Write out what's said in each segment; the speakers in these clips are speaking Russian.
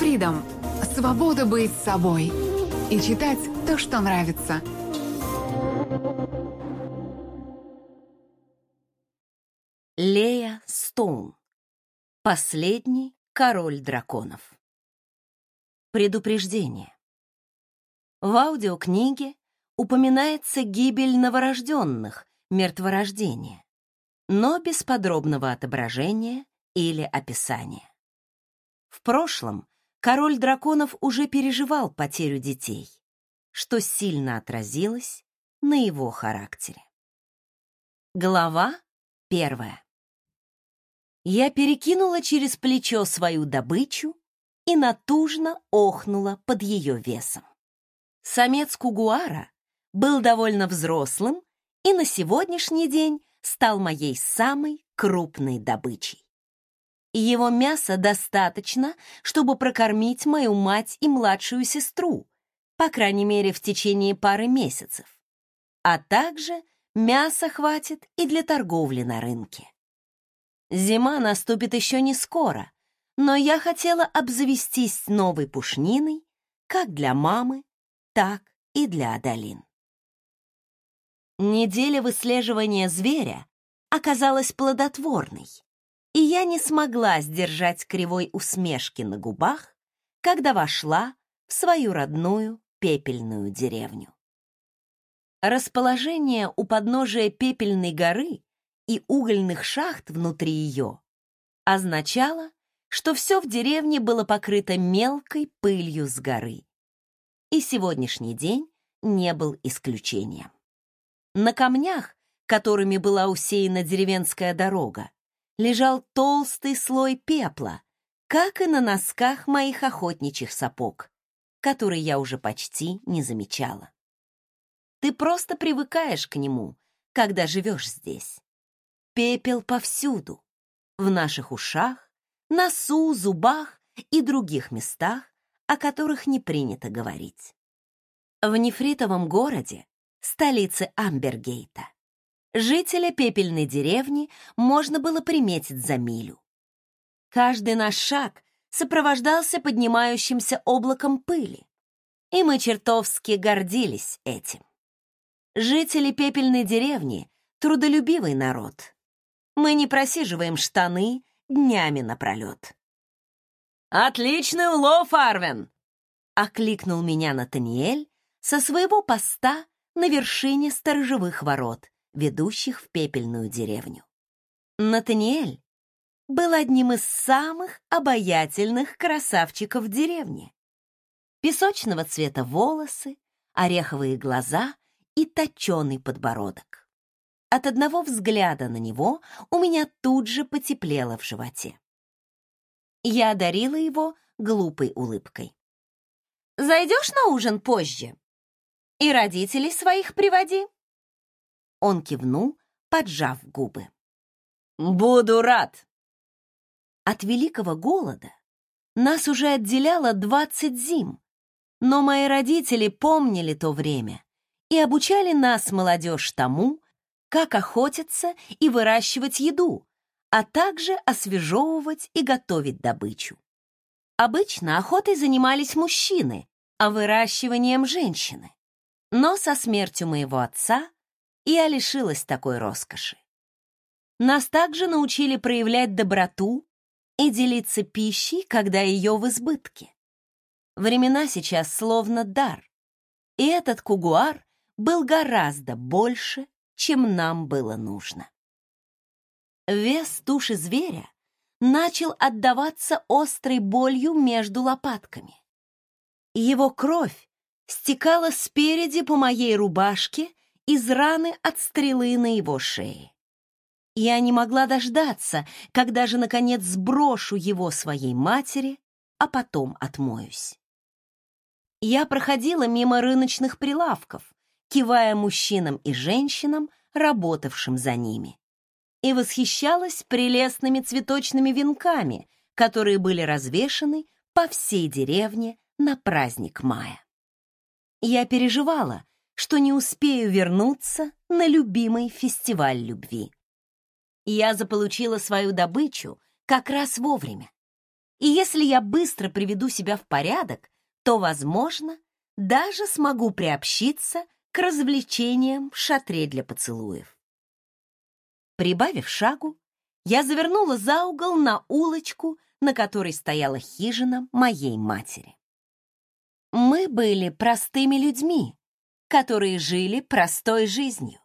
Freedom – свобода быть собой и читать то, что нравится. Лея Стоун. Последний король драконов. Предупреждение. В аудиокниге упоминается гибель новорожденных, мертворождение, но без подробного отображения или описания. В прошлом король драконов уже переживал потерю детей, что сильно отразилось на его характере. Глава первая. Я перекинула через плечо свою добычу и натужно охнула под ее весом. Самец кугуара был довольно взрослым и на сегодняшний день стал моей самой крупной добычей его мяса достаточно, чтобы прокормить мою мать и младшую сестру, по крайней мере, в течение пары месяцев. А также мяса хватит и для торговли на рынке. Зима наступит еще не скоро, но я хотела обзавестись новой пушниной как для мамы, так и для Адалин. Неделя выслеживания зверя оказалась плодотворной и я не смогла сдержать кривой усмешки на губах, когда вошла в свою родную пепельную деревню. Расположение у подножия пепельной горы и угольных шахт внутри ее означало, что все в деревне было покрыто мелкой пылью с горы. И сегодняшний день не был исключением. На камнях, которыми была усеяна деревенская дорога, лежал толстый слой пепла, как и на носках моих охотничьих сапог, которые я уже почти не замечала. Ты просто привыкаешь к нему, когда живешь здесь. Пепел повсюду, в наших ушах, носу, зубах и других местах, о которых не принято говорить. В нефритовом городе, столице Амбергейта, Жителя пепельной деревни можно было приметить за милю. Каждый наш шаг сопровождался поднимающимся облаком пыли, и мы чертовски гордились этим. Жители пепельной деревни — трудолюбивый народ. Мы не просиживаем штаны днями напролет. «Отличный улов, Арвен!» — окликнул меня Натаниэль со своего поста на вершине сторожевых ворот, ведущих в пепельную деревню. Натаниэль был одним из самых обаятельных красавчиков в деревне. Песочного цвета волосы, ореховые глаза и точеный подбородок. От одного взгляда на него у меня тут же потеплело в животе. Я одарила его глупой улыбкой. «Зайдешь на ужин позже? И родителей своих приводи?» Он кивнул, поджав губы. «Буду рад!» От великого голода нас уже отделяло двадцать зим, но мои родители помнили то время и обучали нас, молодежь, тому, как охотиться и выращивать еду, а также освежевывать и готовить добычу. Обычно охотой занимались мужчины, а выращиванием — женщины. Но со смертью моего отца я лишилась такой роскоши. Нас также научили проявлять доброту и делиться пищей, когда ее в избытке. Времена сейчас словно дар, и этот кугуар был гораздо больше, чем нам было нужно. Вес туши зверя начал отдаваться острой болью между лопатками. Его кровь стекала спереди по моей рубашке из раны от стрелы на его шее. Я не могла дождаться, когда же, наконец, сброшу его своей матери, а потом отмоюсь. Я проходила мимо рыночных прилавков, кивая мужчинам и женщинам, работавшим за ними, и восхищалась прелестными цветочными венками, которые были развешаны по всей деревне на праздник мая. Я переживала, что не успею вернуться на любимый фестиваль любви. Я заполучила свою добычу как раз вовремя. И если я быстро приведу себя в порядок, то, возможно, даже смогу приобщиться к развлечениям в шатре для поцелуев. Прибавив шагу, я завернула за угол на улочку, на которой стояла хижина моей матери. Мы были простыми людьми, которые жили простой жизнью.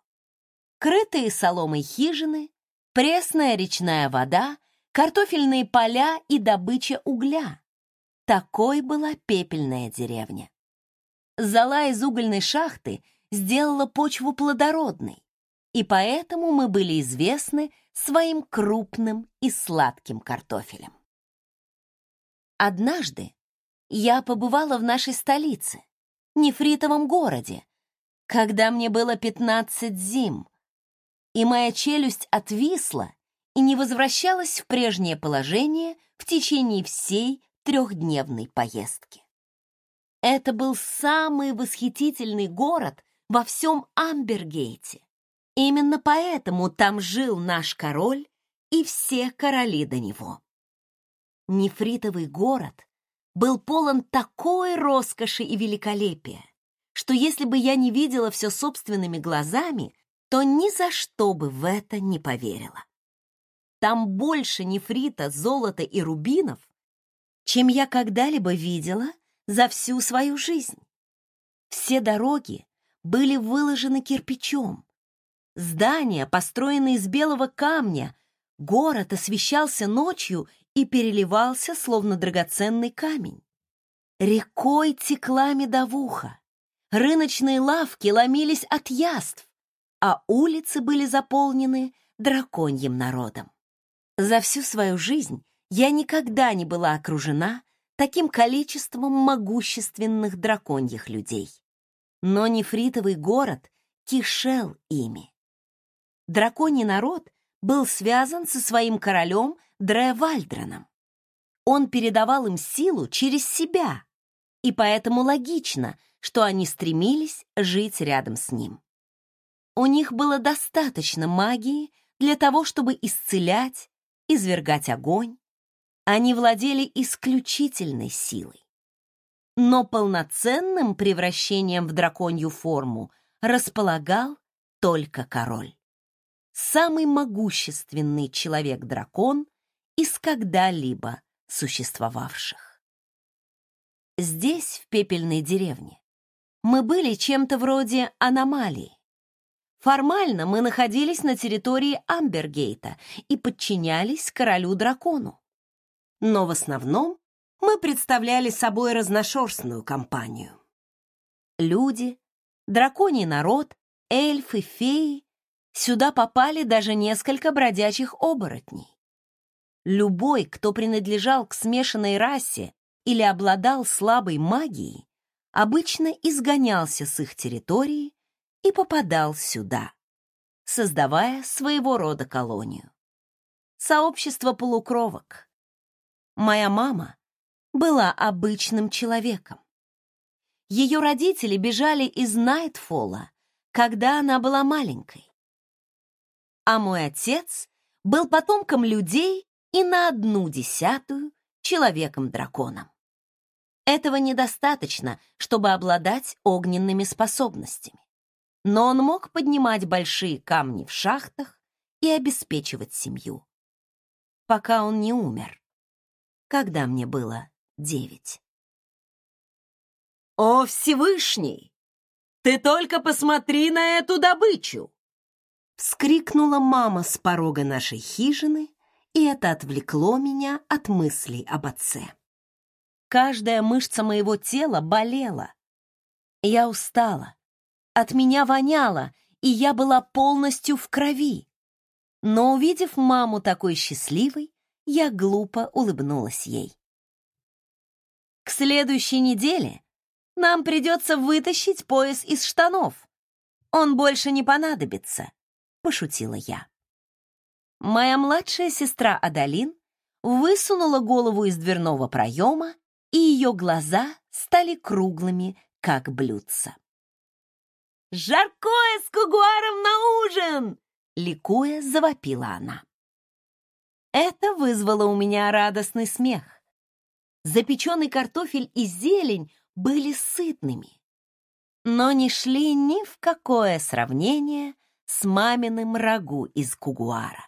Крытые соломой хижины, пресная речная вода, картофельные поля и добыча угля. Такой была пепельная деревня. Зола из угольной шахты сделала почву плодородной, и поэтому мы были известны своим крупным и сладким картофелем. Однажды я побывала в нашей столице, нефритовом городе, когда мне было 15 зим, и моя челюсть отвисла и не возвращалась в прежнее положение в течение всей трехдневной поездки. Это был самый восхитительный город во всем Амбергейте. Именно поэтому там жил наш король и все короли до него. Нефритовый город был полон такой роскоши и великолепия, что если бы я не видела все собственными глазами, то ни за что бы в это не поверила. Там больше нефрита, золота и рубинов, чем я когда-либо видела за всю свою жизнь. Все дороги были выложены кирпичом. Здания, построенные из белого камня, город освещался ночью и переливался, словно драгоценный камень. Рекой текла медовуха, рыночные лавки ломились от яств, а улицы были заполнены драконьим народом. За всю свою жизнь я никогда не была окружена таким количеством могущественных драконьих людей. Но нефритовый город кишел ими. Драконий народ был связан со своим королем Древальдраном. Он передавал им силу через себя, и поэтому логично, что они стремились жить рядом с ним. У них было достаточно магии для того, чтобы исцелять, извергать огонь. Они владели исключительной силой. Но полноценным превращением в драконью форму располагал только король. Самый могущественный человек-дракон из когда-либо существовавших. Здесь, в пепельной деревне, мы были чем-то вроде аномалии. Формально мы находились на территории Амбергейта и подчинялись королю-дракону. Но в основном мы представляли собой разношерстную компанию. Люди, драконий народ, эльфы, феи. Сюда попали даже несколько бродячих оборотней. Любой, кто принадлежал к смешанной расе или обладал слабой магией, обычно изгонялся с их территории и попадал сюда, создавая своего рода колонию. Сообщество полукровок. Моя мама была обычным человеком. Ее родители бежали из Найтфола, когда она была маленькой. А мой отец был потомком людей и на одну десятую человеком-драконом. Этого недостаточно, чтобы обладать огненными способностями но он мог поднимать большие камни в шахтах и обеспечивать семью. Пока он не умер, когда мне было девять. «О, Всевышний! Ты только посмотри на эту добычу!» Вскрикнула мама с порога нашей хижины, и это отвлекло меня от мыслей об отце. Каждая мышца моего тела болела. Я устала, от меня воняло, и я была полностью в крови. Но, увидев маму такой счастливой, я глупо улыбнулась ей. К следующей неделе нам придется вытащить пояс из штанов. Он больше не понадобится, пошутила я. Моя младшая сестра Адалин высунула голову из дверного проема, и ее глаза стали круглыми, как блюдца. «Жаркое с кугуаром на ужин!» — ликуя завопила она. Это вызвало у меня радостный смех, запеченный картофель и зелень были сытными, но не шли ни в какое сравнение с маминым рагу из кугуара.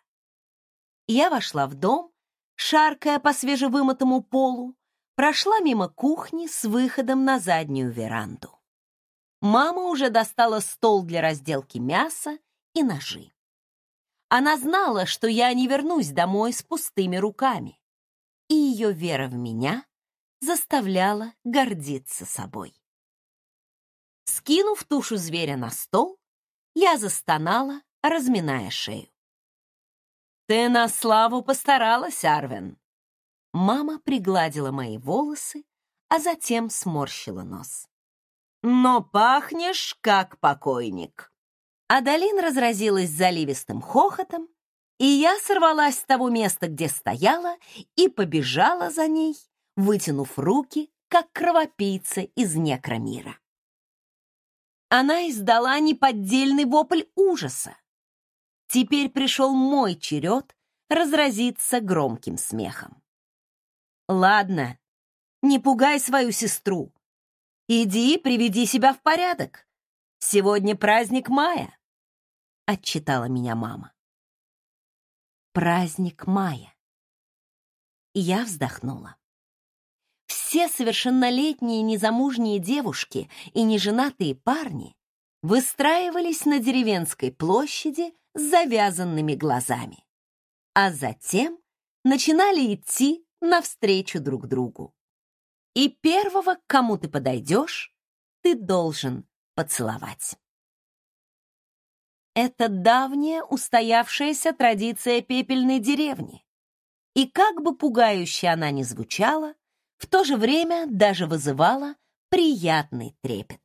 Я вошла в дом, шаркая по свежевымытому полу, прошла мимо кухни с выходом на заднюю веранду. Мама уже достала стол для разделки мяса и ножи. Она знала, что я не вернусь домой с пустыми руками, и ее вера в меня заставляла гордиться собой. Скинув тушу зверя на стол, я застонала, разминая шею. «Ты на славу постаралась, Арвен!» Мама пригладила мои волосы, а затем сморщила нос. «Но пахнешь, как покойник!» Адалин разразилась заливистым хохотом, и я сорвалась с того места, где стояла, и побежала за ней, вытянув руки, как кровопийца из некромира. Она издала неподдельный вопль ужаса. Теперь пришел мой черед разразиться громким смехом. «Ладно, не пугай свою сестру. Иди, приведи себя в порядок. Сегодня праздник мая», — отчитала меня мама. Праздник мая. Я вздохнула. Все совершеннолетние незамужние девушки и неженатые парни выстраивались на деревенской площади с завязанными глазами, а затем начинали идти навстречу друг другу. И первого, к кому ты подойдешь, ты должен поцеловать. Это давняя устоявшаяся традиция пепельной деревни. И как бы пугающе она ни звучала, в то же время даже вызывала приятный трепет.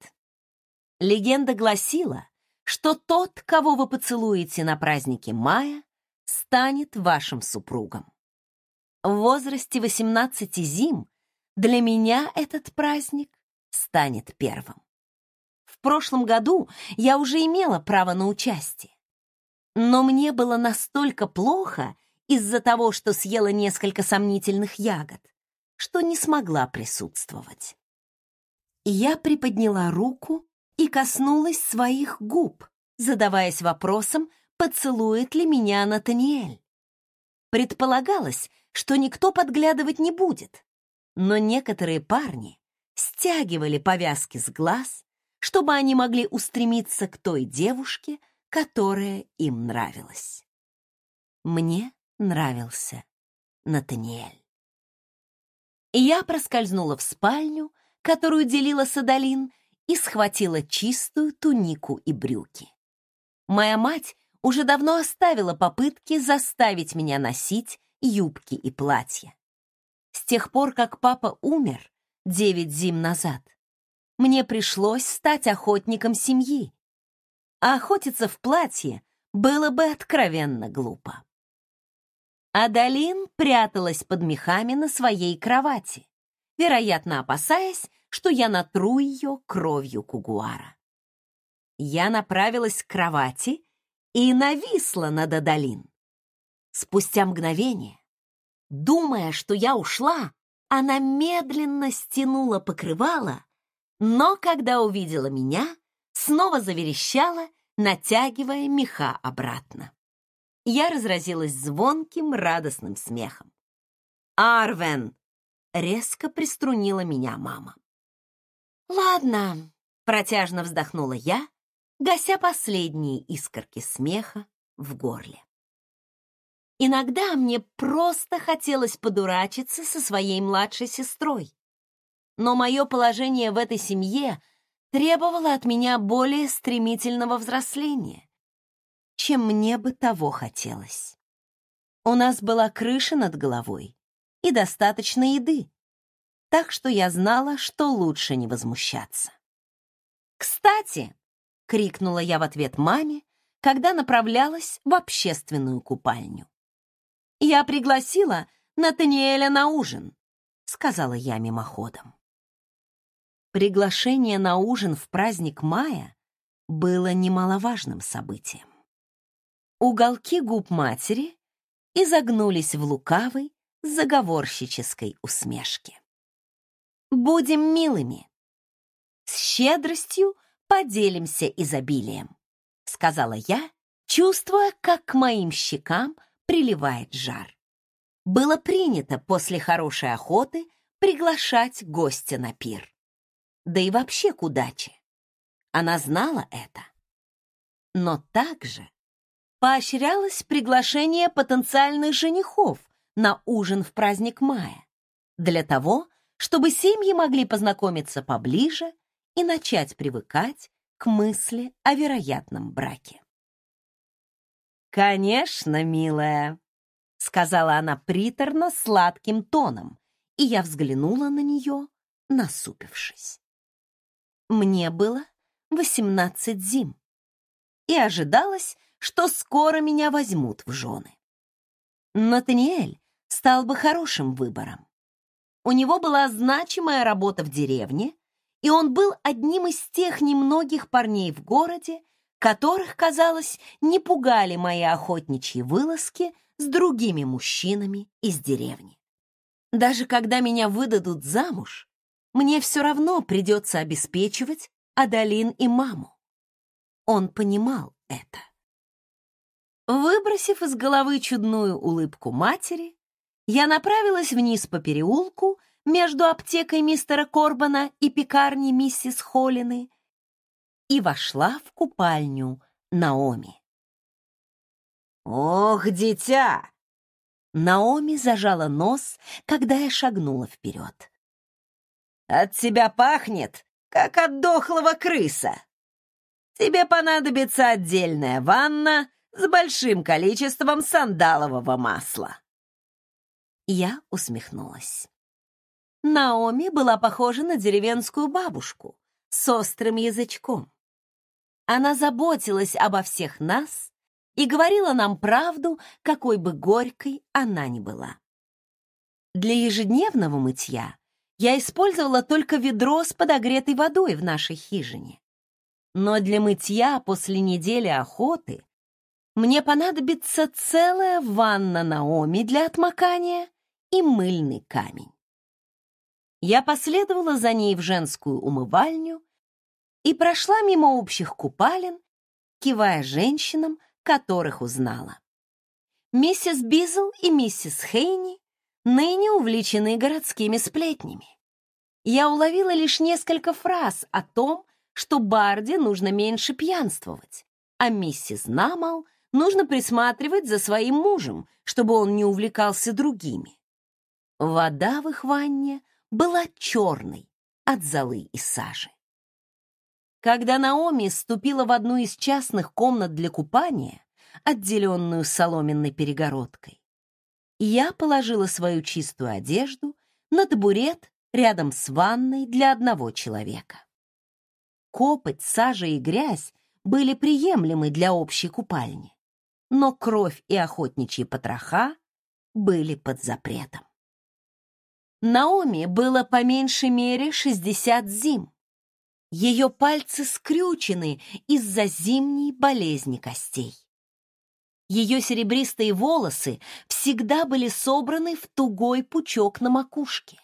Легенда гласила, что тот, кого вы поцелуете на празднике мая, станет вашим супругом. В возрасте 18 зим для меня этот праздник станет первым. В прошлом году я уже имела право на участие. Но мне было настолько плохо из-за того, что съела несколько сомнительных ягод, что не смогла присутствовать. Я приподняла руку и коснулась своих губ, задаваясь вопросом, поцелует ли меня Натаниэль. Предполагалось, что никто подглядывать не будет, но некоторые парни стягивали повязки с глаз, чтобы они могли устремиться к той девушке, которая им нравилась. Мне нравился Натаниэль. Я проскользнула в спальню, которую делила Садалин, и схватила чистую тунику и брюки. Моя мать уже давно оставила попытки заставить меня носить юбки и платья. С тех пор, как папа умер девять зим назад, мне пришлось стать охотником семьи. А охотиться в платье было бы откровенно глупо. Адалин пряталась под мехами на своей кровати, вероятно, опасаясь, что я натру ее кровью кугуара. Я направилась к кровати и нависла над Адалин. Спустя мгновение, думая, что я ушла, она медленно стянула покрывало, но когда увидела меня, снова заверещала, натягивая меха обратно я разразилась звонким, радостным смехом. «Арвен!» — резко приструнила меня мама. «Ладно», — протяжно вздохнула я, гася последние искорки смеха в горле. Иногда мне просто хотелось подурачиться со своей младшей сестрой. Но мое положение в этой семье требовало от меня более стремительного взросления чем мне бы того хотелось. У нас была крыша над головой и достаточно еды, так что я знала, что лучше не возмущаться. «Кстати!» — крикнула я в ответ маме, когда направлялась в общественную купальню. «Я пригласила Натаниэля на ужин», — сказала я мимоходом. Приглашение на ужин в праздник мая было немаловажным событием. Уголки губ матери изогнулись в лукавой, заговорщической усмешке. Будем милыми. С щедростью поделимся изобилием, сказала я, чувствуя, как к моим щекам приливает жар. Было принято после хорошей охоты приглашать гостя на пир. Да и вообще к удаче. Она знала это. Но также поощрялось приглашение потенциальных женихов на ужин в праздник мая для того, чтобы семьи могли познакомиться поближе и начать привыкать к мысли о вероятном браке. «Конечно, милая», — сказала она приторно сладким тоном, и я взглянула на нее, насупившись. Мне было восемнадцать зим, и ожидалось, что скоро меня возьмут в жены. Натаниэль стал бы хорошим выбором. У него была значимая работа в деревне, и он был одним из тех немногих парней в городе, которых, казалось, не пугали мои охотничьи вылазки с другими мужчинами из деревни. Даже когда меня выдадут замуж, мне все равно придется обеспечивать Адалин и маму. Он понимал это. Выбросив из головы чудную улыбку матери, я направилась вниз по переулку между аптекой мистера Корбана и пекарней миссис Холлины и вошла в купальню Наоми. «Ох, дитя!» Наоми зажала нос, когда я шагнула вперед. «От тебя пахнет, как от дохлого крыса. Тебе понадобится отдельная ванна с большим количеством сандалового масла». Я усмехнулась. Наоми была похожа на деревенскую бабушку с острым язычком. Она заботилась обо всех нас и говорила нам правду, какой бы горькой она ни была. Для ежедневного мытья я использовала только ведро с подогретой водой в нашей хижине. Но для мытья после недели охоты мне понадобится целая ванна Наоми для отмокания и мыльный камень. Я последовала за ней в женскую умывальню и прошла мимо общих купалин, кивая женщинам, которых узнала. Миссис Бизл и миссис Хейни ныне увлечены городскими сплетнями. Я уловила лишь несколько фраз о том, что Барди нужно меньше пьянствовать, а миссис Намал нужно присматривать за своим мужем, чтобы он не увлекался другими. Вода в их ванне была черной от золы и сажи. Когда Наоми ступила в одну из частных комнат для купания, отделенную соломенной перегородкой, я положила свою чистую одежду на табурет рядом с ванной для одного человека. Копоть, сажа и грязь были приемлемы для общей купальни, но кровь и охотничьи потроха были под запретом. Наоми было по меньшей мере 60 зим. Ее пальцы скрючены из-за зимней болезни костей. Ее серебристые волосы всегда были собраны в тугой пучок на макушке.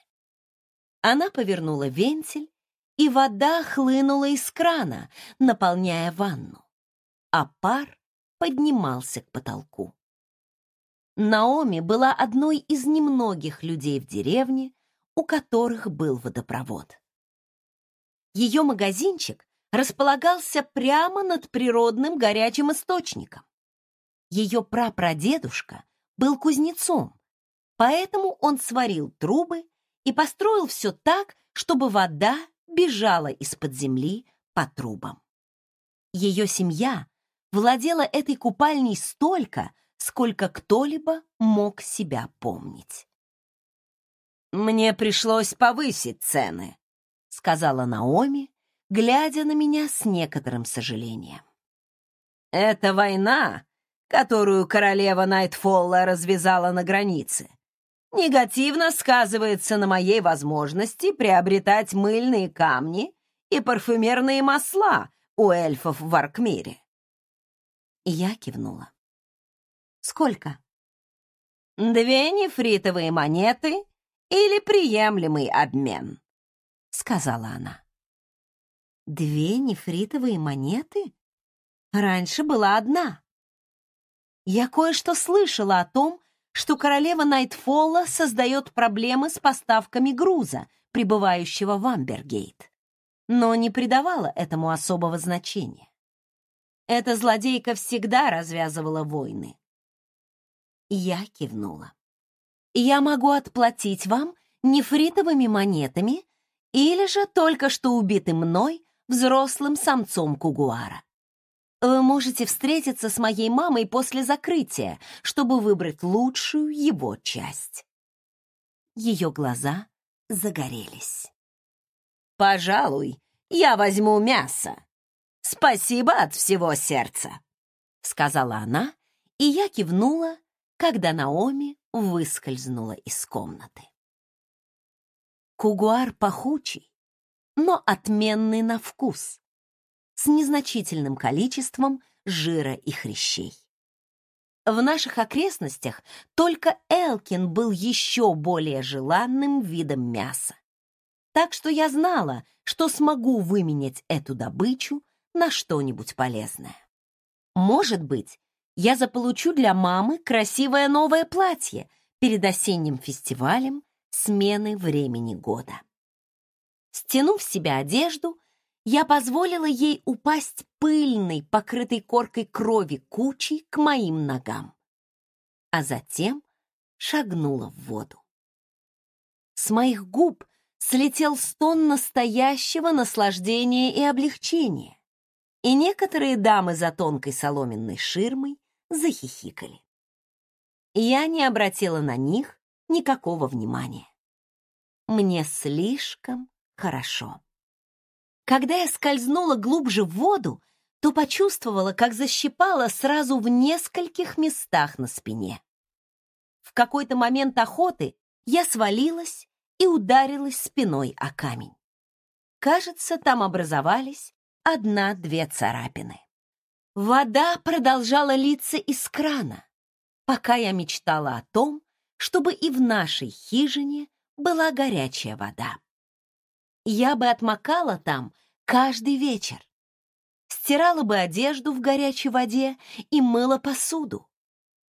Она повернула вентиль, и вода хлынула из крана, наполняя ванну, а пар поднимался к потолку. Наоми была одной из немногих людей в деревне, у которых был водопровод. Ее магазинчик располагался прямо над природным горячим источником. Ее прапрадедушка был кузнецом, поэтому он сварил трубы и построил все так, чтобы вода бежала из-под земли по трубам. Ее семья владела этой купальней столько, сколько кто-либо мог себя помнить. «Мне пришлось повысить цены», — сказала Наоми, глядя на меня с некоторым сожалением. «Это война, которую королева Найтфолла развязала на границе, негативно сказывается на моей возможности приобретать мыльные камни и парфюмерные масла у эльфов в Аркмире». Я кивнула. Сколько? Две нефритовые монеты или приемлемый обмен, сказала она. Две нефритовые монеты? Раньше была одна. Я кое-что слышала о том, что королева Найтфолла создает проблемы с поставками груза, прибывающего в Амбергейт, но не придавала этому особого значения. Эта злодейка всегда развязывала войны. Я кивнула. Я могу отплатить вам нефритовыми монетами или же только что убитым мной взрослым самцом кугуара. Вы можете встретиться с моей мамой после закрытия, чтобы выбрать лучшую его часть. Ее глаза загорелись. «Пожалуй, я возьму мясо. Спасибо от всего сердца», — сказала она, и я кивнула, когда Наоми выскользнула из комнаты. Кугуар пахучий, но отменный на вкус с незначительным количеством жира и хрящей. В наших окрестностях только Элкин был еще более желанным видом мяса. Так что я знала, что смогу выменять эту добычу на что-нибудь полезное. Может быть, я заполучу для мамы красивое новое платье перед осенним фестивалем смены времени года. Стянув в себя одежду, я позволила ей упасть пыльной, покрытой коркой крови кучей к моим ногам, а затем шагнула в воду. С моих губ слетел стон настоящего наслаждения и облегчения, и некоторые дамы за тонкой соломенной ширмой захихикали. Я не обратила на них никакого внимания. Мне слишком хорошо. Когда я скользнула глубже в воду, то почувствовала, как защипала сразу в нескольких местах на спине. В какой-то момент охоты я свалилась и ударилась спиной о камень. Кажется, там образовались одна-две царапины. Вода продолжала литься из крана, пока я мечтала о том, чтобы и в нашей хижине была горячая вода я бы отмокала там каждый вечер. Стирала бы одежду в горячей воде и мыла посуду.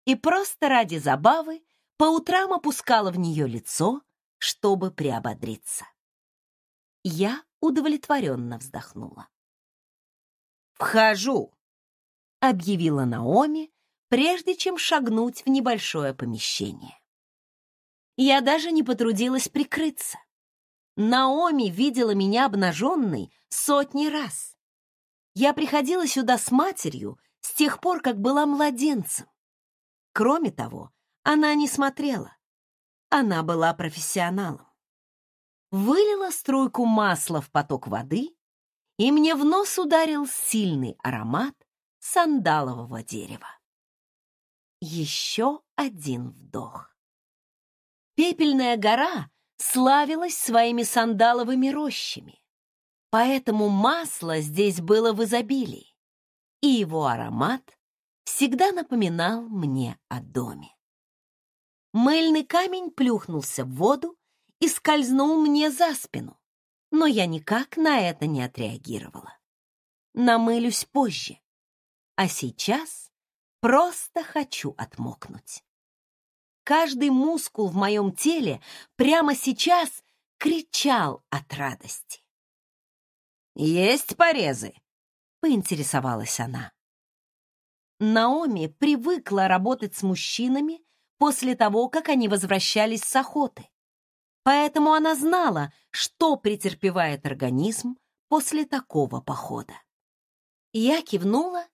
И просто ради забавы по утрам опускала в нее лицо, чтобы приободриться. Я удовлетворенно вздохнула. «Вхожу!» — объявила Наоми, прежде чем шагнуть в небольшое помещение. Я даже не потрудилась прикрыться. Наоми видела меня обнаженной сотни раз. Я приходила сюда с матерью с тех пор, как была младенцем. Кроме того, она не смотрела. Она была профессионалом. Вылила струйку масла в поток воды, и мне в нос ударил сильный аромат сандалового дерева. Еще один вдох. Пепельная гора славилась своими сандаловыми рощами. Поэтому масло здесь было в изобилии, и его аромат всегда напоминал мне о доме. Мыльный камень плюхнулся в воду и скользнул мне за спину, но я никак на это не отреагировала. Намылюсь позже, а сейчас просто хочу отмокнуть. Каждый мускул в моем теле прямо сейчас кричал от радости. «Есть порезы?» — поинтересовалась она. Наоми привыкла работать с мужчинами после того, как они возвращались с охоты. Поэтому она знала, что претерпевает организм после такого похода. Я кивнула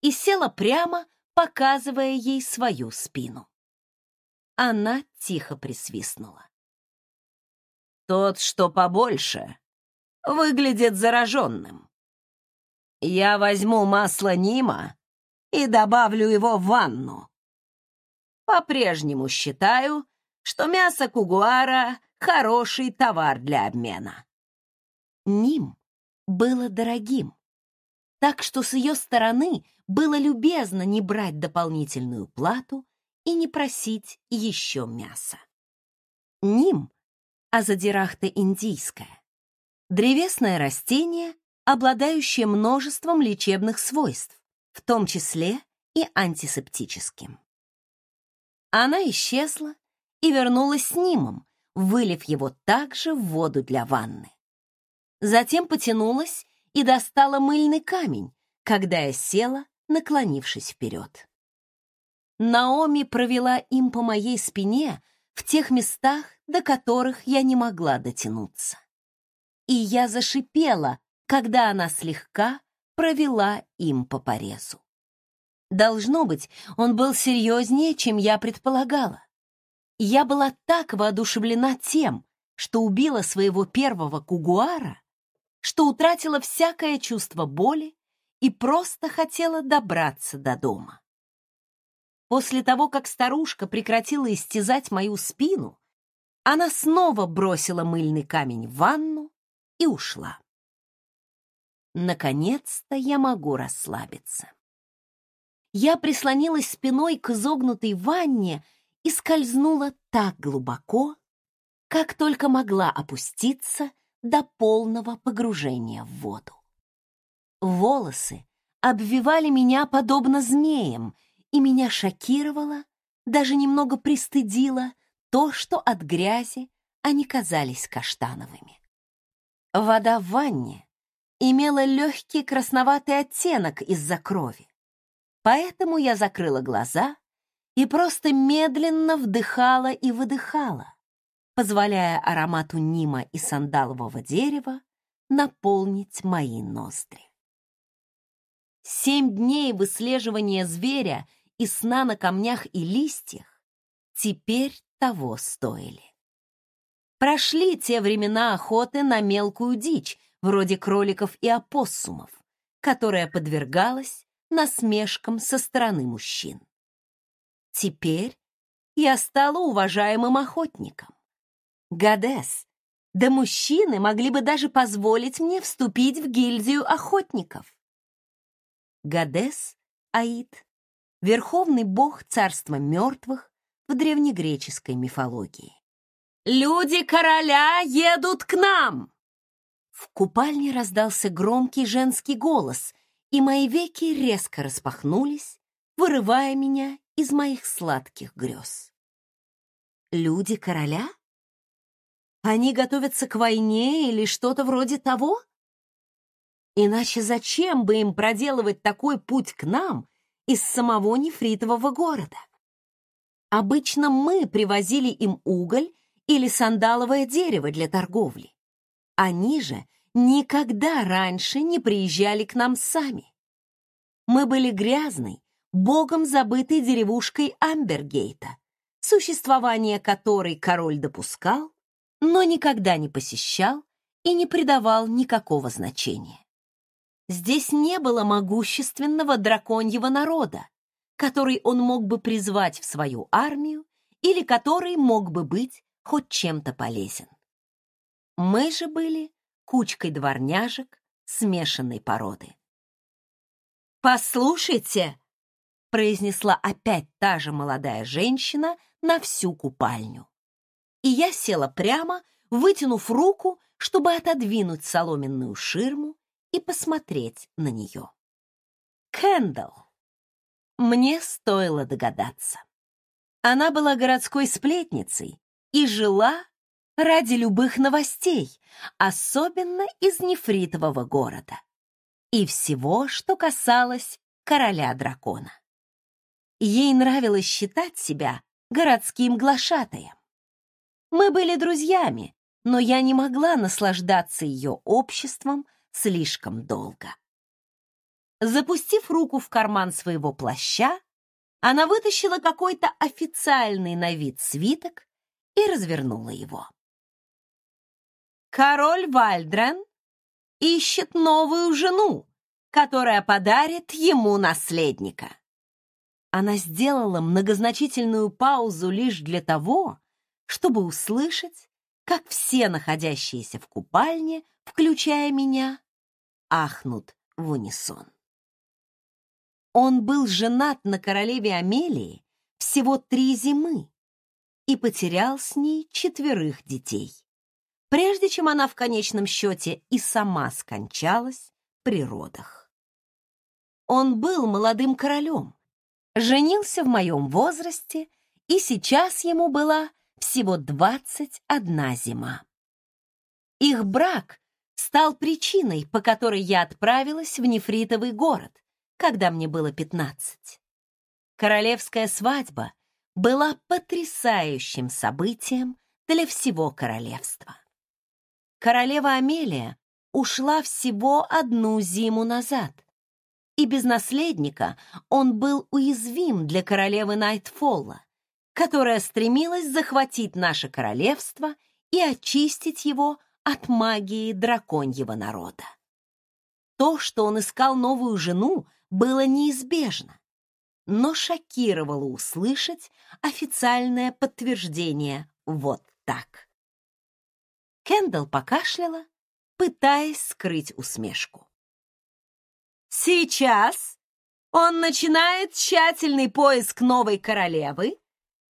и села прямо, показывая ей свою спину. Она тихо присвистнула. Тот, что побольше, выглядит зараженным. Я возьму масло Нима и добавлю его в ванну. По-прежнему считаю, что мясо кугуара — хороший товар для обмена. Ним было дорогим, так что с ее стороны было любезно не брать дополнительную плату и не просить еще мяса. Ним, а задирахта индийская, Древесное растение, обладающее множеством лечебных свойств, в том числе и антисептическим. Она исчезла и вернулась с Нимом, вылив его также в воду для ванны. Затем потянулась и достала мыльный камень, когда я села, наклонившись вперед. Наоми провела им по моей спине в тех местах, до которых я не могла дотянуться. И я зашипела, когда она слегка провела им по порезу. Должно быть, он был серьезнее, чем я предполагала. Я была так воодушевлена тем, что убила своего первого кугуара, что утратила всякое чувство боли и просто хотела добраться до дома. После того, как старушка прекратила истязать мою спину, она снова бросила мыльный камень в ванну и ушла. Наконец-то я могу расслабиться. Я прислонилась спиной к изогнутой ванне и скользнула так глубоко, как только могла опуститься до полного погружения в воду. Волосы обвивали меня подобно змеям, и меня шокировало, даже немного пристыдило то, что от грязи они казались каштановыми. Вода в ванне имела легкий красноватый оттенок из-за крови, поэтому я закрыла глаза и просто медленно вдыхала и выдыхала, позволяя аромату нима и сандалового дерева наполнить мои ноздри. Семь дней выслеживания зверя и сна на камнях и листьях теперь того стоили. Прошли те времена охоты на мелкую дичь, вроде кроликов и опоссумов, которая подвергалась насмешкам со стороны мужчин. Теперь я стала уважаемым охотником. Гадес, да мужчины могли бы даже позволить мне вступить в гильдию охотников. Гадес, Аид, верховный бог царства мертвых в древнегреческой мифологии. «Люди короля едут к нам!» В купальне раздался громкий женский голос, и мои веки резко распахнулись, вырывая меня из моих сладких грез. «Люди короля?» Они готовятся к войне или что-то вроде того? Иначе зачем бы им проделывать такой путь к нам из самого нефритового города? Обычно мы привозили им уголь или сандаловое дерево для торговли. Они же никогда раньше не приезжали к нам сами. Мы были грязной, богом забытой деревушкой Амбергейта, существование которой король допускал, но никогда не посещал и не придавал никакого значения. Здесь не было могущественного драконьего народа, который он мог бы призвать в свою армию или который мог бы быть хоть чем-то полезен. Мы же были кучкой дворняжек смешанной породы. «Послушайте!» — произнесла опять та же молодая женщина на всю купальню и я села прямо, вытянув руку, чтобы отодвинуть соломенную ширму и посмотреть на нее. Кэндалл. Мне стоило догадаться. Она была городской сплетницей и жила ради любых новостей, особенно из нефритового города, и всего, что касалось короля дракона. Ей нравилось считать себя городским глашатаем. Мы были друзьями, но я не могла наслаждаться ее обществом слишком долго. Запустив руку в карман своего плаща, она вытащила какой-то официальный на вид свиток и развернула его. Король Вальдрен ищет новую жену, которая подарит ему наследника. Она сделала многозначительную паузу лишь для того, чтобы услышать, как все находящиеся в купальне, включая меня, ахнут в унисон. Он был женат на королеве Амелии всего три зимы и потерял с ней четверых детей. прежде чем она в конечном счете и сама скончалась при родах. Он был молодым королем, женился в моем возрасте, и сейчас ему была всего 21 зима. Их брак стал причиной, по которой я отправилась в нефритовый город, когда мне было 15. Королевская свадьба была потрясающим событием для всего королевства. Королева Амелия ушла всего одну зиму назад, и без наследника он был уязвим для королевы Найтфолла, которая стремилась захватить наше королевство и очистить его от магии драконьего народа. То, что он искал новую жену, было неизбежно, но шокировало услышать официальное подтверждение вот так. Кендалл покашляла, пытаясь скрыть усмешку. Сейчас он начинает тщательный поиск новой королевы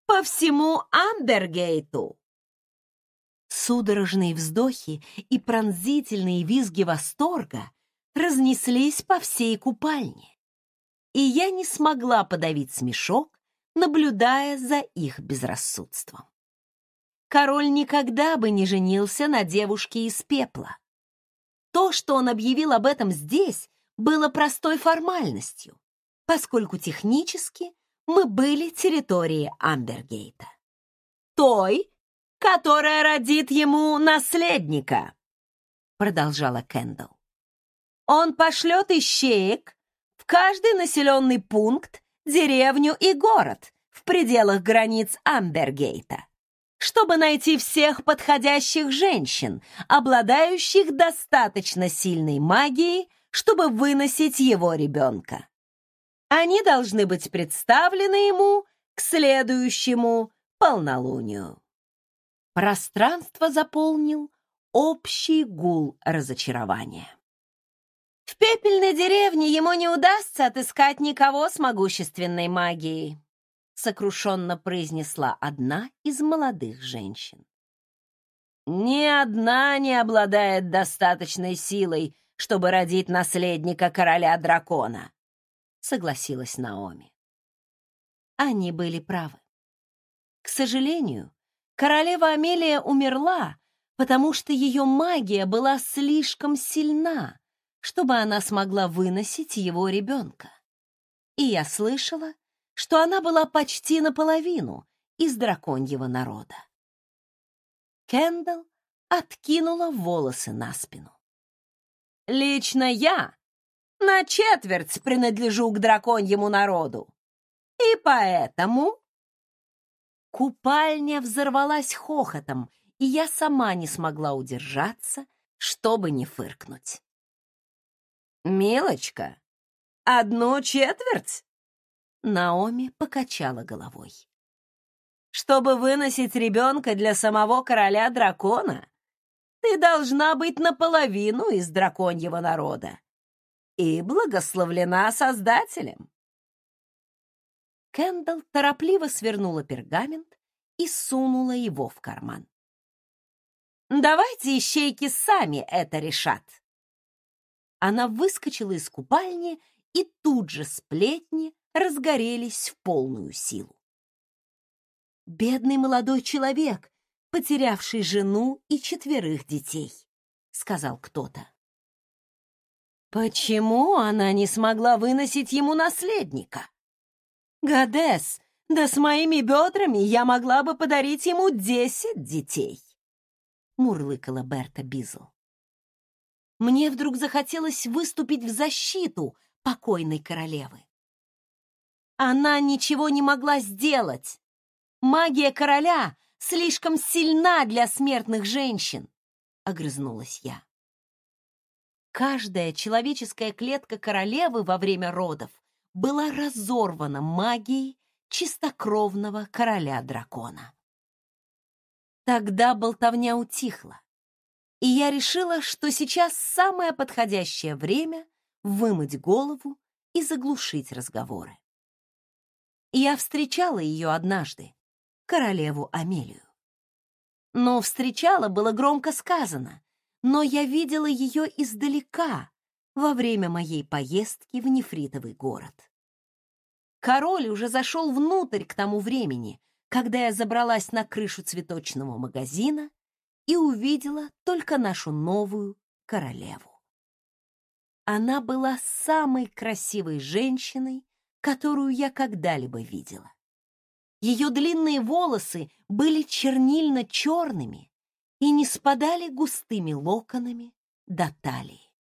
по всему Амбергейту. Судорожные вздохи и пронзительные визги восторга разнеслись по всей купальне, и я не смогла подавить смешок, наблюдая за их безрассудством. Король никогда бы не женился на девушке из пепла. То, что он объявил об этом здесь, было простой формальностью, поскольку технически мы были территорией Амбергейта. Той, которая родит ему наследника, продолжала Кендалл. Он пошлет ищеек в каждый населенный пункт, деревню и город в пределах границ Амбергейта, чтобы найти всех подходящих женщин, обладающих достаточно сильной магией, чтобы выносить его ребенка. Они должны быть представлены ему к следующему полнолунию. Пространство заполнил общий гул разочарования. В пепельной деревне ему не удастся отыскать никого с могущественной магией, сокрушенно произнесла одна из молодых женщин. Ни одна не обладает достаточной силой, чтобы родить наследника короля дракона, согласилась Наоми. Они были правы. К сожалению, королева Амелия умерла, потому что ее магия была слишком сильна, чтобы она смогла выносить его ребенка. И я слышала, что она была почти наполовину из драконьего народа. Кендалл откинула волосы на спину. «Лично я на четверть принадлежу к драконьему народу. И поэтому...» Купальня взорвалась хохотом, и я сама не смогла удержаться, чтобы не фыркнуть. «Милочка, одну четверть?» Наоми покачала головой. «Чтобы выносить ребенка для самого короля дракона, ты должна быть наполовину из драконьего народа и благословлена Создателем». Кендалл торопливо свернула пергамент и сунула его в карман. «Давайте ищейки сами это решат». Она выскочила из купальни, и тут же сплетни разгорелись в полную силу. «Бедный молодой человек, потерявший жену и четверых детей», — сказал кто-то. «Почему она не смогла выносить ему наследника?» «Гадес, да с моими бедрами я могла бы подарить ему десять детей!» — мурлыкала Берта Бизл мне вдруг захотелось выступить в защиту покойной королевы. Она ничего не могла сделать. Магия короля слишком сильна для смертных женщин, огрызнулась я. Каждая человеческая клетка королевы во время родов была разорвана магией чистокровного короля-дракона. Тогда болтовня утихла и я решила, что сейчас самое подходящее время вымыть голову и заглушить разговоры. Я встречала ее однажды, королеву Амелию. Но встречала было громко сказано, но я видела ее издалека во время моей поездки в нефритовый город. Король уже зашел внутрь к тому времени, когда я забралась на крышу цветочного магазина и увидела только нашу новую королеву. Она была самой красивой женщиной, которую я когда-либо видела. Ее длинные волосы были чернильно-черными и не спадали густыми локонами до талии.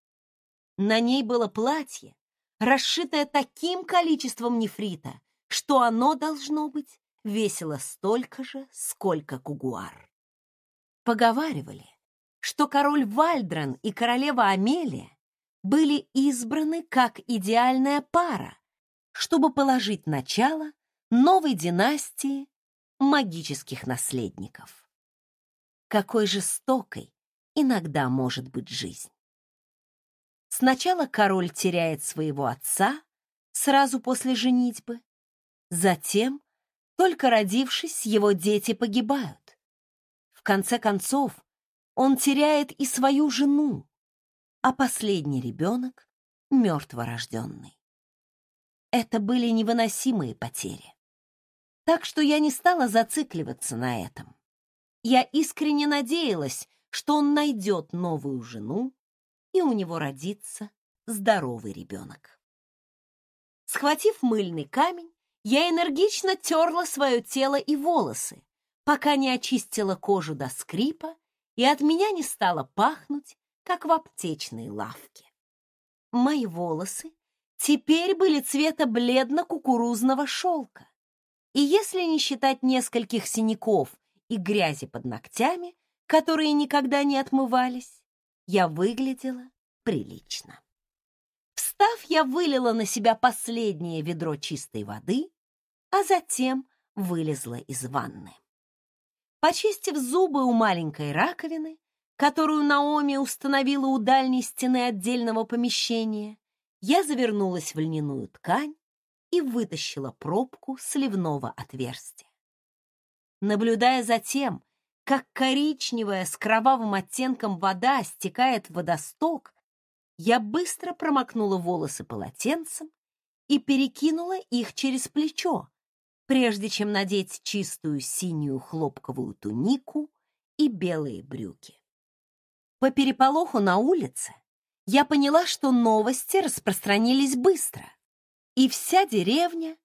На ней было платье, расшитое таким количеством нефрита, что оно, должно быть, весило столько же, сколько кугуар. Поговаривали, что король Вальдран и королева Амелия были избраны как идеальная пара, чтобы положить начало новой династии магических наследников. Какой жестокой иногда может быть жизнь. Сначала король теряет своего отца сразу после женитьбы, затем, только родившись, его дети погибают. В конце концов, он теряет и свою жену, а последний ребенок — мертворожденный. Это были невыносимые потери. Так что я не стала зацикливаться на этом. Я искренне надеялась, что он найдет новую жену, и у него родится здоровый ребенок. Схватив мыльный камень, я энергично терла свое тело и волосы, пока не очистила кожу до скрипа и от меня не стало пахнуть, как в аптечной лавке. Мои волосы теперь были цвета бледно-кукурузного шелка, и если не считать нескольких синяков и грязи под ногтями, которые никогда не отмывались, я выглядела прилично. Встав, я вылила на себя последнее ведро чистой воды, а затем вылезла из ванны. Почистив зубы у маленькой раковины, которую Наоми установила у дальней стены отдельного помещения, я завернулась в льняную ткань и вытащила пробку сливного отверстия. Наблюдая за тем, как коричневая с кровавым оттенком вода стекает в водосток, я быстро промокнула волосы полотенцем и перекинула их через плечо, прежде чем надеть чистую синюю хлопковую тунику и белые брюки. По переполоху на улице я поняла, что новости распространились быстро, и вся деревня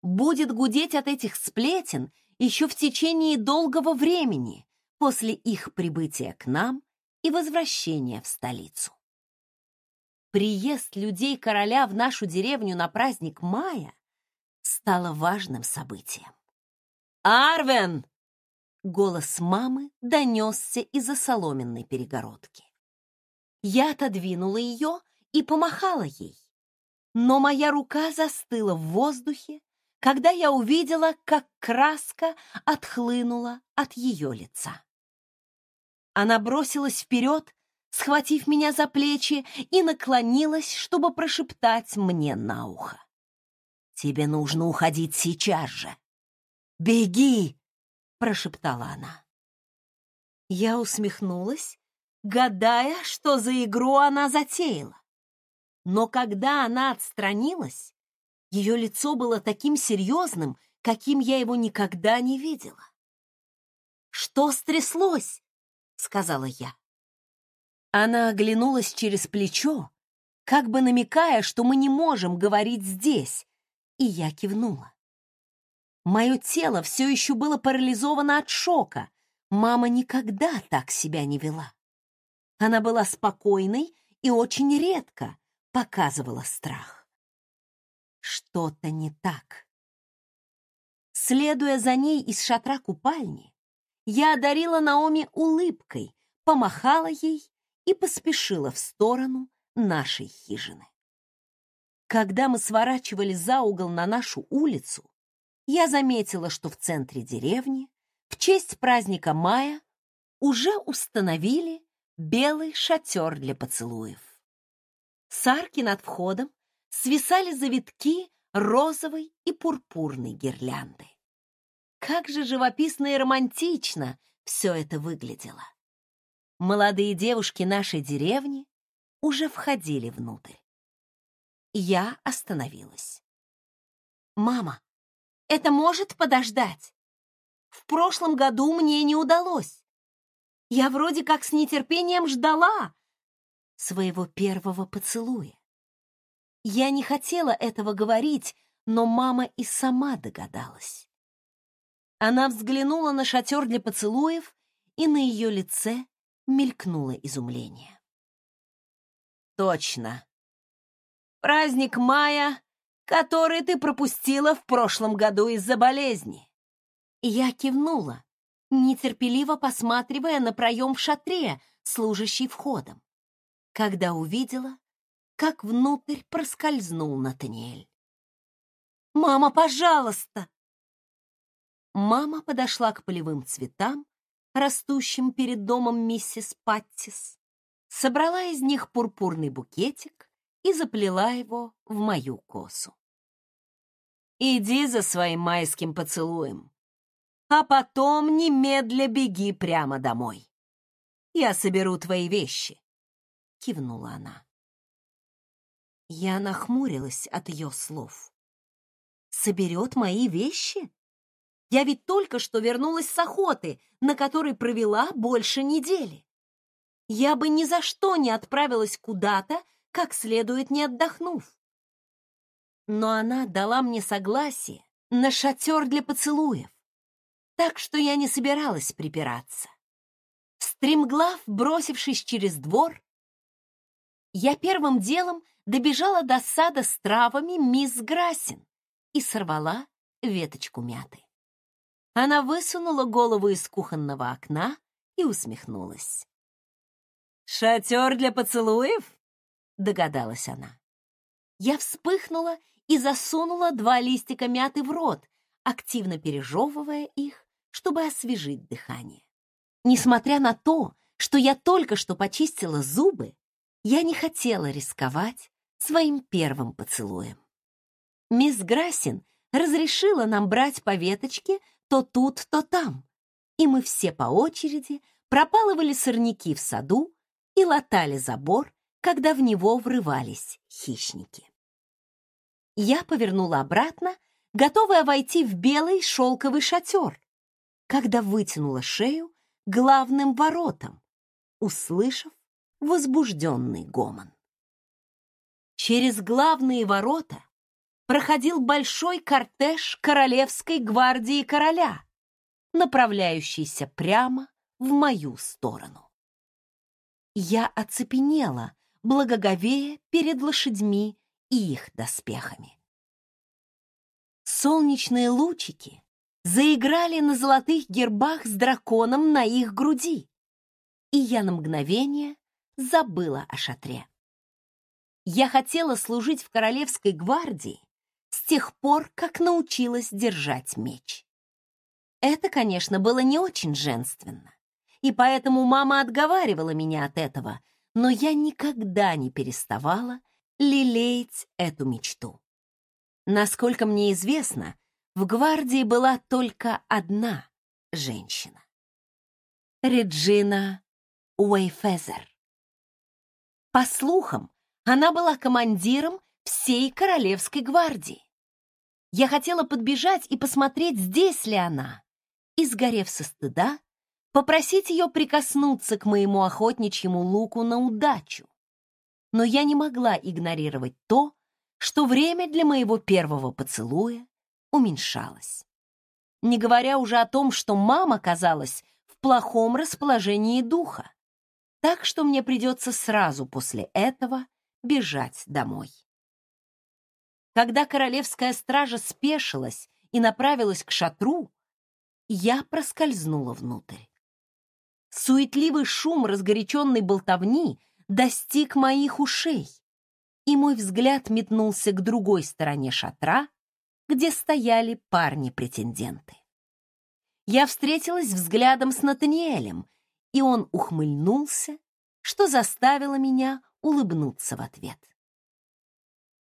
будет гудеть от этих сплетен еще в течение долгого времени после их прибытия к нам и возвращения в столицу. Приезд людей короля в нашу деревню на праздник мая стало важным событием. «Арвен!» — голос мамы донесся из-за соломенной перегородки. Я отодвинула ее и помахала ей. Но моя рука застыла в воздухе, когда я увидела, как краска отхлынула от ее лица. Она бросилась вперед, схватив меня за плечи, и наклонилась, чтобы прошептать мне на ухо. «Тебе нужно уходить сейчас же!» «Беги!» — прошептала она. Я усмехнулась гадая, что за игру она затеяла. Но когда она отстранилась, ее лицо было таким серьезным, каким я его никогда не видела. «Что стряслось?» — сказала я. Она оглянулась через плечо, как бы намекая, что мы не можем говорить здесь, и я кивнула. Мое тело все еще было парализовано от шока. Мама никогда так себя не вела. Она была спокойной и очень редко показывала страх. Что-то не так. Следуя за ней из шатра купальни, я одарила Наоми улыбкой, помахала ей и поспешила в сторону нашей хижины. Когда мы сворачивали за угол на нашу улицу, я заметила, что в центре деревни в честь праздника мая уже установили белый шатер для поцелуев. С арки над входом свисали завитки розовой и пурпурной гирлянды. Как же живописно и романтично все это выглядело. Молодые девушки нашей деревни уже входили внутрь. Я остановилась. «Мама, это может подождать? В прошлом году мне не удалось. Я вроде как с нетерпением ждала своего первого поцелуя. Я не хотела этого говорить, но мама и сама догадалась. Она взглянула на шатер для поцелуев, и на ее лице мелькнуло изумление. «Точно. Праздник мая, который ты пропустила в прошлом году из-за болезни». Я кивнула, нетерпеливо посматривая на проем в шатре, служащий входом, когда увидела, как внутрь проскользнул Натаниэль. «Мама, пожалуйста!» Мама подошла к полевым цветам, растущим перед домом миссис Паттис, собрала из них пурпурный букетик и заплела его в мою косу. «Иди за своим майским поцелуем, а потом немедля беги прямо домой. Я соберу твои вещи», — кивнула она. Я нахмурилась от ее слов. «Соберет мои вещи?» Я ведь только что вернулась с охоты, на которой провела больше недели. Я бы ни за что не отправилась куда-то, как следует не отдохнув. Но она дала мне согласие на шатер для поцелуев, так что я не собиралась припираться. Стремглав, бросившись через двор, я первым делом добежала до сада с травами мисс Грасин и сорвала веточку мяты. Она высунула голову из кухонного окна и усмехнулась. «Шатер для поцелуев?» — догадалась она. Я вспыхнула и засунула два листика мяты в рот, активно пережевывая их, чтобы освежить дыхание. Несмотря на то, что я только что почистила зубы, я не хотела рисковать своим первым поцелуем. Мисс Грасин разрешила нам брать по веточке то тут, то там, и мы все по очереди пропалывали сорняки в саду и латали забор, когда в него врывались хищники. Я повернула обратно, готовая войти в белый шелковый шатер, когда вытянула шею главным воротам, услышав возбужденный гомон. Через главные ворота проходил большой кортеж Королевской гвардии короля, направляющийся прямо в мою сторону. Я оцепенела, благоговея перед лошадьми и их доспехами. Солнечные лучики заиграли на золотых гербах с драконом на их груди, и я на мгновение забыла о шатре. Я хотела служить в Королевской гвардии с тех пор, как научилась держать меч. Это, конечно, было не очень женственно, и поэтому мама отговаривала меня от этого, но я никогда не переставала лелеять эту мечту. Насколько мне известно, в гвардии была только одна женщина. Реджина Уэйфезер. По слухам, она была командиром всей Королевской гвардии. Я хотела подбежать и посмотреть, здесь ли она, и, сгорев со стыда, попросить ее прикоснуться к моему охотничьему луку на удачу. Но я не могла игнорировать то, что время для моего первого поцелуя уменьшалось. Не говоря уже о том, что мама казалась в плохом расположении духа, так что мне придется сразу после этого бежать домой. Когда королевская стража спешилась и направилась к шатру, я проскользнула внутрь. Суетливый шум разгоряченной болтовни достиг моих ушей, и мой взгляд метнулся к другой стороне шатра, где стояли парни-претенденты. Я встретилась взглядом с Натаниэлем, и он ухмыльнулся, что заставило меня улыбнуться в ответ.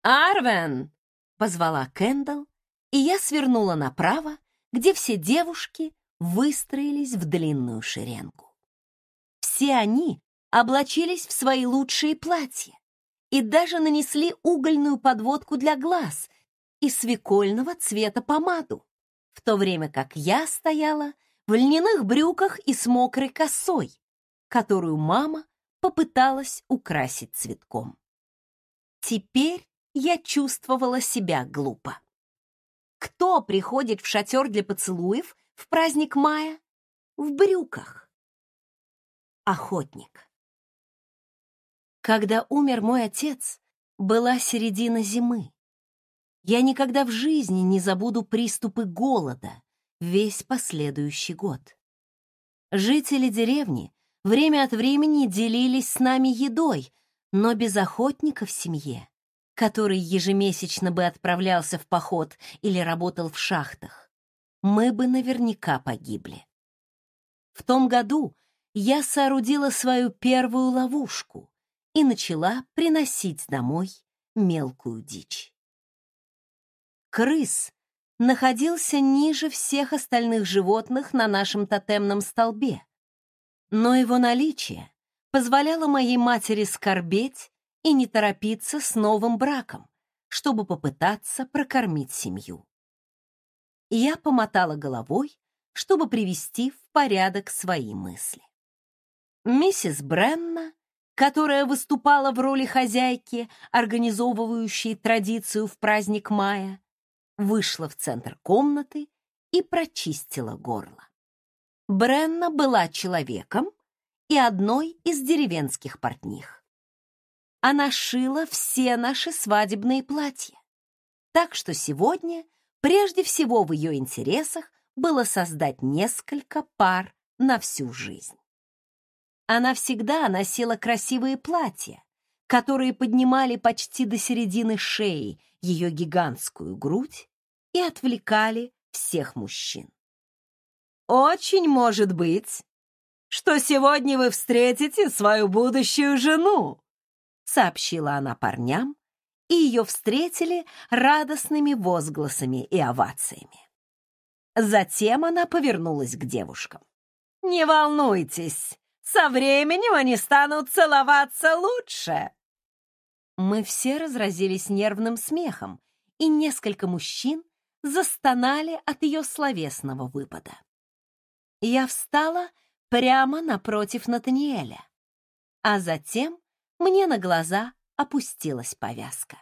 «Арвен!» — позвала Кэндалл, и я свернула направо, где все девушки выстроились в длинную шеренгу. Все они облачились в свои лучшие платья и даже нанесли угольную подводку для глаз и свекольного цвета помаду, в то время как я стояла в льняных брюках и с мокрой косой, которую мама попыталась украсить цветком. Теперь я чувствовала себя глупо. Кто приходит в шатер для поцелуев в праздник мая? В брюках. Охотник. Когда умер мой отец, была середина зимы. Я никогда в жизни не забуду приступы голода весь последующий год. Жители деревни время от времени делились с нами едой, но без охотника в семье, который ежемесячно бы отправлялся в поход или работал в шахтах, мы бы наверняка погибли. В том году я соорудила свою первую ловушку и начала приносить домой мелкую дичь. Крыс находился ниже всех остальных животных на нашем тотемном столбе, но его наличие позволяло моей матери скорбеть и не торопиться с новым браком, чтобы попытаться прокормить семью. Я помотала головой, чтобы привести в порядок свои мысли. Миссис Бренна, которая выступала в роли хозяйки, организовывающей традицию в праздник мая, вышла в центр комнаты и прочистила горло. Бренна была человеком и одной из деревенских портних. Она шила все наши свадебные платья. Так что сегодня прежде всего в ее интересах было создать несколько пар на всю жизнь. Она всегда носила красивые платья, которые поднимали почти до середины шеи ее гигантскую грудь и отвлекали всех мужчин. Очень может быть, что сегодня вы встретите свою будущую жену, сообщила она парням, и ее встретили радостными возгласами и овациями. Затем она повернулась к девушкам. «Не волнуйтесь, со временем они станут целоваться лучше!» Мы все разразились нервным смехом, и несколько мужчин застонали от ее словесного выпада. Я встала прямо напротив Натаниэля, а затем мне на глаза опустилась повязка.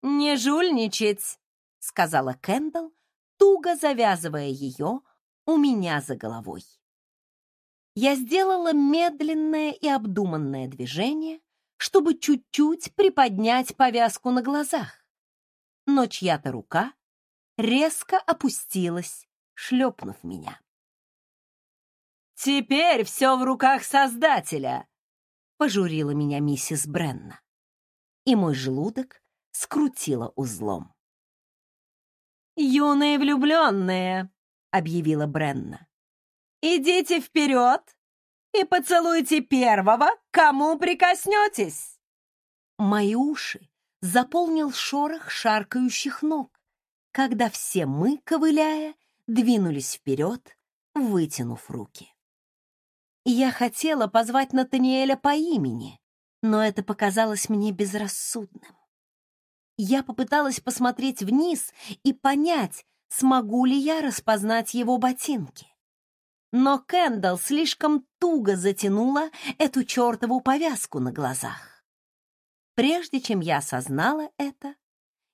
«Не жульничать!» — сказала Кэндалл, туго завязывая ее у меня за головой. Я сделала медленное и обдуманное движение, чтобы чуть-чуть приподнять повязку на глазах, но чья-то рука резко опустилась, шлепнув меня. «Теперь все в руках Создателя!» — пожурила меня миссис Бренна. И мой желудок скрутила узлом. «Юные влюбленные!» — объявила Бренна. «Идите вперед и поцелуйте первого, кому прикоснетесь!» Мои уши заполнил шорох шаркающих ног, когда все мы, ковыляя, двинулись вперед, вытянув руки. Я хотела позвать Натаниэля по имени, но это показалось мне безрассудным. Я попыталась посмотреть вниз и понять, смогу ли я распознать его ботинки. Но Кэндалл слишком туго затянула эту чертову повязку на глазах. Прежде чем я осознала это,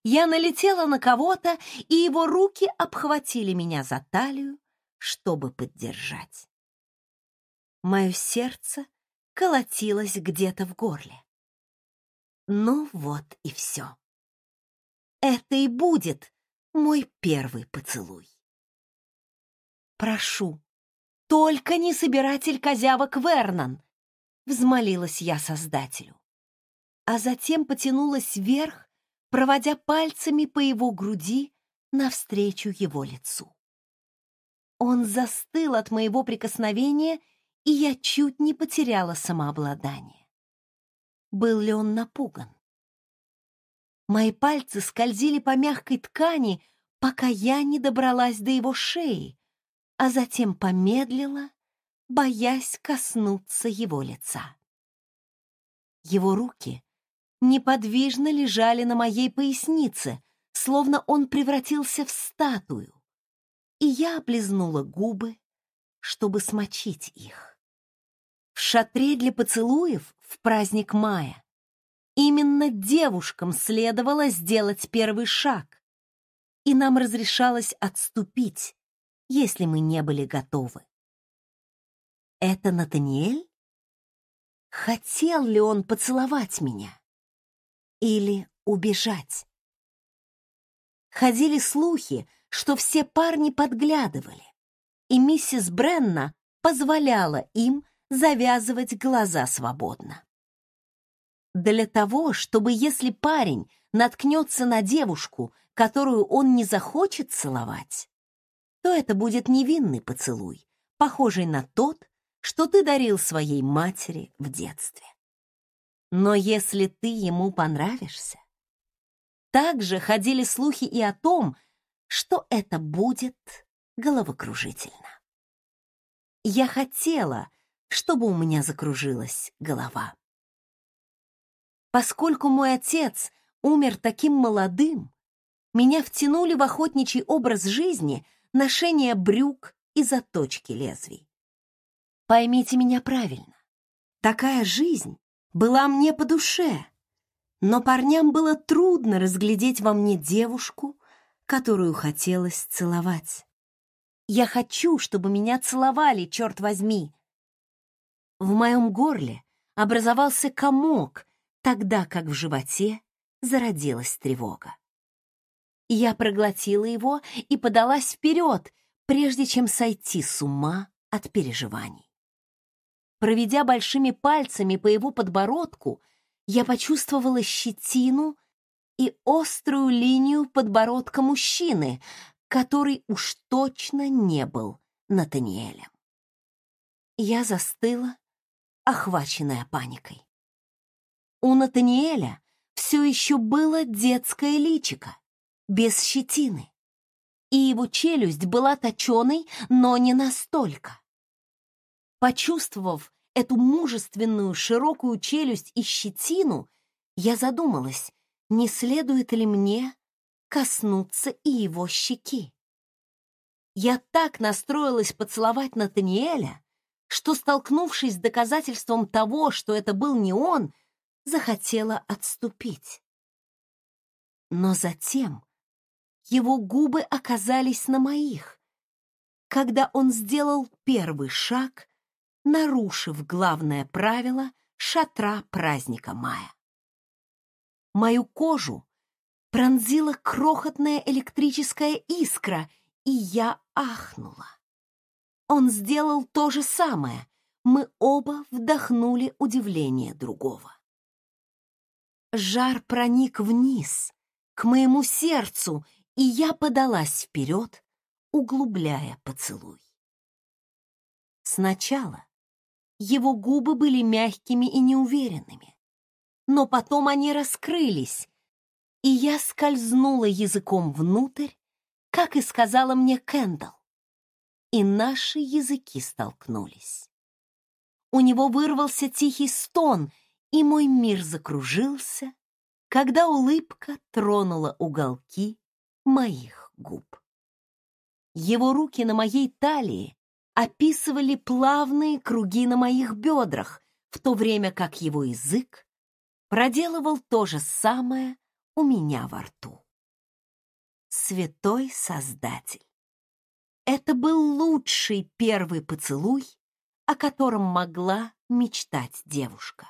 я налетела на кого-то, и его руки обхватили меня за талию, чтобы поддержать. Мое сердце колотилось где-то в горле. Ну вот и все. Это и будет мой первый поцелуй. Прошу, только не собиратель козявок Вернон, взмолилась я Создателю. А затем потянулась вверх, проводя пальцами по его груди навстречу его лицу. Он застыл от моего прикосновения и я чуть не потеряла самообладание. Был ли он напуган? Мои пальцы скользили по мягкой ткани, пока я не добралась до его шеи, а затем помедлила, боясь коснуться его лица. Его руки неподвижно лежали на моей пояснице, словно он превратился в статую, и я облизнула губы, чтобы смочить их. Шатре для поцелуев в праздник мая именно девушкам следовало сделать первый шаг, и нам разрешалось отступить, если мы не были готовы. Это Натаниэль? Хотел ли он поцеловать меня? Или убежать? Ходили слухи, что все парни подглядывали, и миссис Бренна позволяла им завязывать глаза свободно. Для того, чтобы если парень наткнется на девушку, которую он не захочет целовать, то это будет невинный поцелуй, похожий на тот, что ты дарил своей матери в детстве. Но если ты ему понравишься, также ходили слухи и о том, что это будет головокружительно. Я хотела, чтобы у меня закружилась голова. Поскольку мой отец умер таким молодым, меня втянули в охотничий образ жизни ношение брюк и заточки лезвий. Поймите меня правильно. Такая жизнь была мне по душе, но парням было трудно разглядеть во мне девушку, которую хотелось целовать. Я хочу, чтобы меня целовали, черт возьми. В моем горле образовался комок, тогда как в животе зародилась тревога. Я проглотила его и подалась вперед, прежде чем сойти с ума от переживаний. Проведя большими пальцами по его подбородку, я почувствовала щетину и острую линию подбородка мужчины, который уж точно не был Натаниэлем. Я застыла, охваченная паникой. У Натаниэля все еще было детское личико, без щетины, и его челюсть была точеной, но не настолько. Почувствовав эту мужественную широкую челюсть и щетину, я задумалась, не следует ли мне коснуться и его щеки. Я так настроилась поцеловать Натаниэля, что, столкнувшись с доказательством того, что это был не он, захотела отступить. Но затем его губы оказались на моих, когда он сделал первый шаг нарушив главное правило шатра праздника мая. Мою кожу пронзила крохотная электрическая искра, и я ахнула. Он сделал то же самое. Мы оба вдохнули удивление другого. Жар проник вниз, к моему сердцу, и я подалась вперед, углубляя поцелуй. Сначала его губы были мягкими и неуверенными. Но потом они раскрылись, и я скользнула языком внутрь, как и сказала мне Кэндалл. И наши языки столкнулись. У него вырвался тихий стон, и мой мир закружился, когда улыбка тронула уголки моих губ. Его руки на моей талии описывали плавные круги на моих бедрах, в то время как его язык проделывал то же самое у меня во рту. Святой Создатель. Это был лучший первый поцелуй, о котором могла мечтать девушка.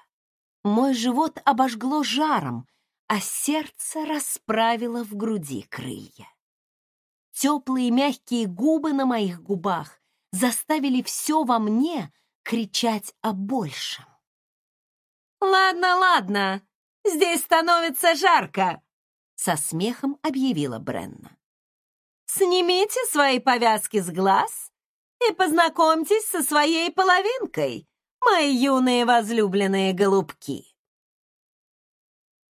Мой живот обожгло жаром, а сердце расправило в груди крылья. Теплые мягкие губы на моих губах заставили все во мне кричать о большем. «Ладно, ладно, здесь становится жарко», — со смехом объявила Бренна. «Снимите свои повязки с глаз и познакомьтесь со своей половинкой, мои юные возлюбленные голубки».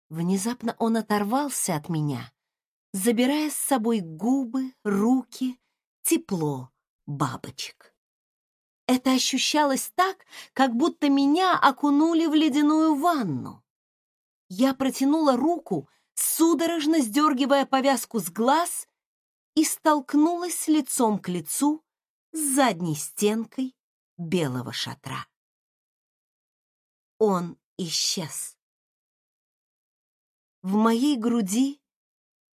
Внезапно он оторвался от меня, забирая с собой губы, руки, тепло, бабочек. Это ощущалось так, как будто меня окунули в ледяную ванну. Я протянула руку, судорожно сдергивая повязку с глаз, и столкнулась лицом к лицу с задней стенкой белого шатра. Он исчез. В моей груди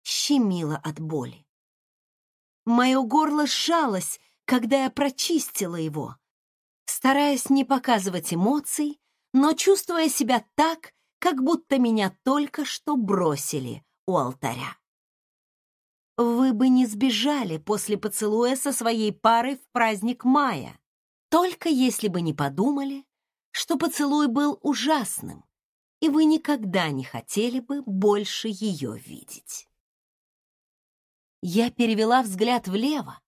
щемило от боли. Мое горло сжалось, когда я прочистила его, стараясь не показывать эмоций, но чувствуя себя так, как будто меня только что бросили у алтаря. Вы бы не сбежали после поцелуя со своей парой в праздник мая, только если бы не подумали, что поцелуй был ужасным, и вы никогда не хотели бы больше ее видеть. Я перевела взгляд влево,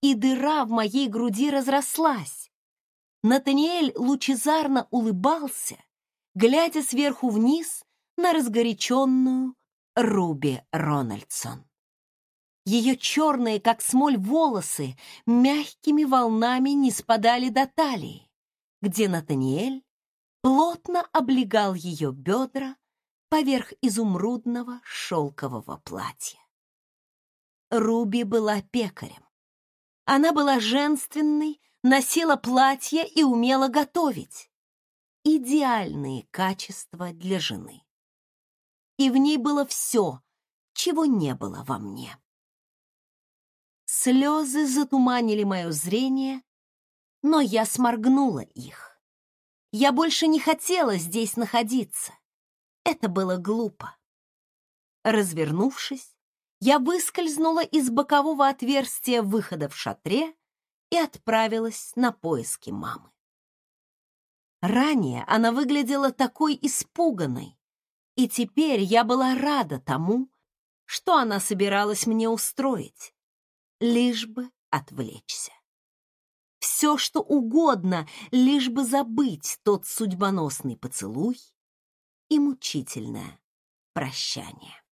и дыра в моей груди разрослась. Натаниэль лучезарно улыбался, глядя сверху вниз на разгоряченную Руби Рональдсон. Ее черные, как смоль, волосы мягкими волнами не спадали до талии, где Натаниэль плотно облегал ее бедра поверх изумрудного шелкового платья. Руби была пекарем. Она была женственной, носила платье и умела готовить. Идеальные качества для жены. И в ней было все, чего не было во мне. Слезы затуманили мое зрение, но я сморгнула их. Я больше не хотела здесь находиться. Это было глупо. Развернувшись, я выскользнула из бокового отверстия выхода в шатре и отправилась на поиски мамы. Ранее она выглядела такой испуганной, и теперь я была рада тому, что она собиралась мне устроить, лишь бы отвлечься. Все, что угодно, лишь бы забыть тот судьбоносный поцелуй и мучительное прощание.